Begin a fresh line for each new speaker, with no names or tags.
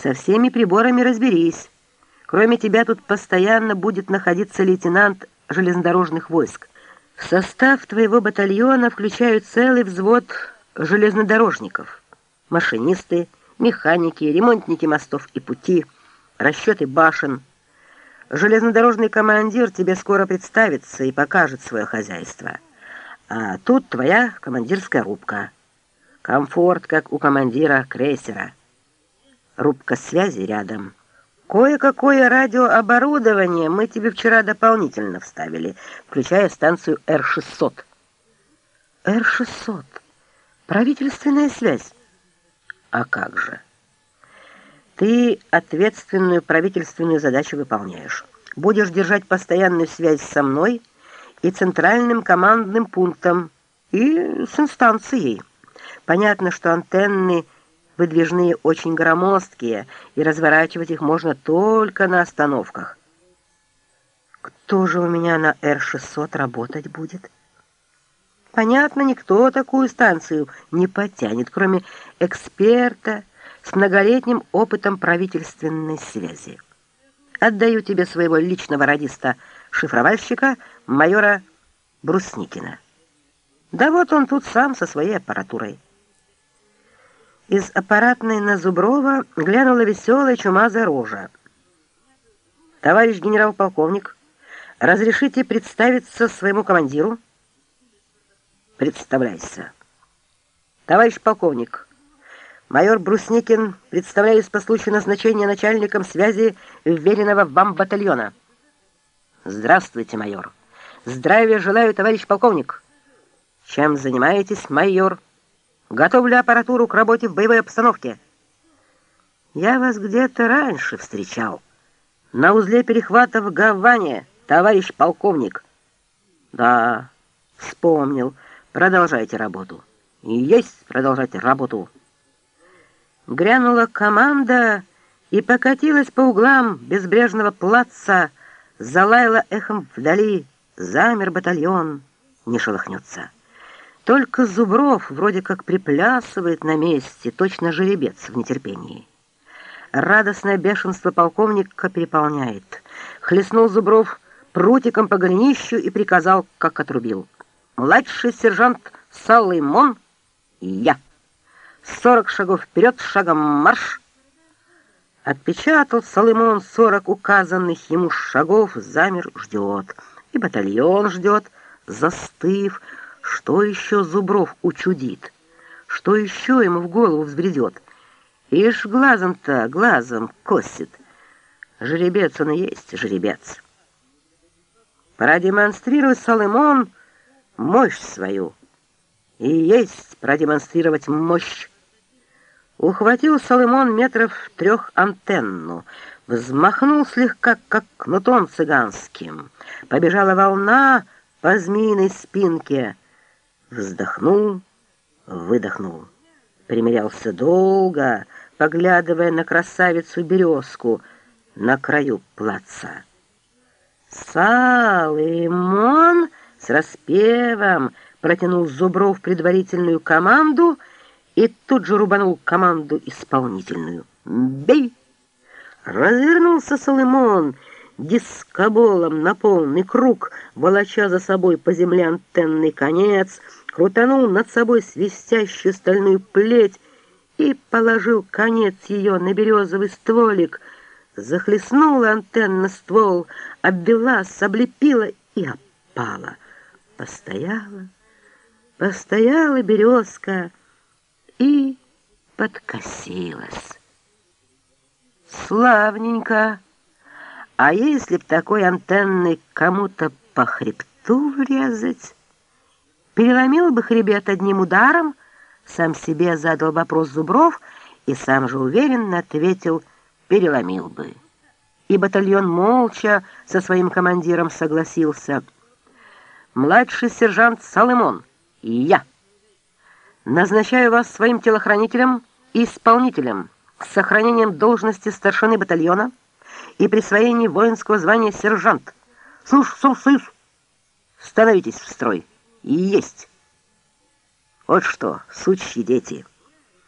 Со всеми приборами разберись. Кроме тебя тут постоянно будет находиться лейтенант железнодорожных войск. В состав твоего батальона включают целый взвод железнодорожников. Машинисты, механики, ремонтники мостов и пути, расчеты башен. Железнодорожный командир тебе скоро представится и покажет свое хозяйство. А тут твоя командирская рубка. Комфорт, как у командира крейсера. Рубка связи рядом. Кое-какое радиооборудование мы тебе вчера дополнительно вставили, включая станцию Р-600. Р-600? Правительственная связь? А как же? Ты ответственную правительственную задачу выполняешь. Будешь держать постоянную связь со мной и центральным командным пунктом, и с инстанцией. Понятно, что антенны выдвижные очень громоздкие, и разворачивать их можно только на остановках. Кто же у меня на Р-600 работать будет? Понятно, никто такую станцию не потянет, кроме эксперта с многолетним опытом правительственной связи. Отдаю тебе своего личного радиста-шифровальщика, майора Брусникина. Да вот он тут сам со своей аппаратурой. Из аппаратной на Зуброва глянула веселая чумазая рожа. «Товарищ генерал-полковник, разрешите представиться своему командиру?» «Представляйся». «Товарищ полковник, майор Брусникин, представляюсь по случаю назначения начальником связи вверенного вам батальона». «Здравствуйте, майор». «Здравия желаю, товарищ полковник». «Чем занимаетесь, майор?» Готовлю аппаратуру к работе в боевой обстановке. Я вас где-то раньше встречал. На узле перехвата в Гаване, товарищ полковник. Да, вспомнил. Продолжайте работу. И есть продолжать работу. Грянула команда и покатилась по углам безбрежного плаца, залаяла эхом вдали, замер батальон, не шелохнется. Только Зубров вроде как приплясывает на месте, точно жеребец в нетерпении. Радостное бешенство полковника переполняет. Хлестнул Зубров прутиком по голенищу и приказал, как отрубил. «Младший сержант Салаймон и я. Сорок шагов вперед, шагом марш!» Отпечатал Салаймон сорок указанных ему шагов, замер, ждет. И батальон ждет, застыв, что еще Зубров учудит? Что еще ему в голову взбредет? Ишь, глазом-то, глазом косит. Жеребец он и есть, жеребец. Продемонстрируй, Соломон, мощь свою. И есть продемонстрировать мощь. Ухватил Соломон метров трех антенну, взмахнул слегка, как кнутом цыганским. Побежала волна по змеиной спинке — Вздохнул, выдохнул. Примерялся долго, поглядывая на красавицу-березку на краю плаца. «Салымон!» с распевом протянул Зубров предварительную команду и тут же рубанул команду исполнительную. «Бей!» Развернулся Соломон дискоболом на полный круг, волоча за собой по земле антенный конец — крутанул над собой свистящую стальную плеть и положил конец ее на березовый стволик. Захлестнула антенна ствол, обвелась, облепила и опала. Постояла, постояла березка и подкосилась. Славненько! А если б такой антенной кому-то по хребту врезать? Переломил бы хребет одним ударом, сам себе задал вопрос Зубров и сам же уверенно ответил «переломил бы». И батальон молча со своим командиром согласился. «Младший сержант Соломон и я назначаю вас своим телохранителем и исполнителем с сохранением должности старшины батальона и присвоением воинского звания сержант. Слуш, слуш, слуш! Становитесь в строй!» и есть. Вот что, сучьи дети».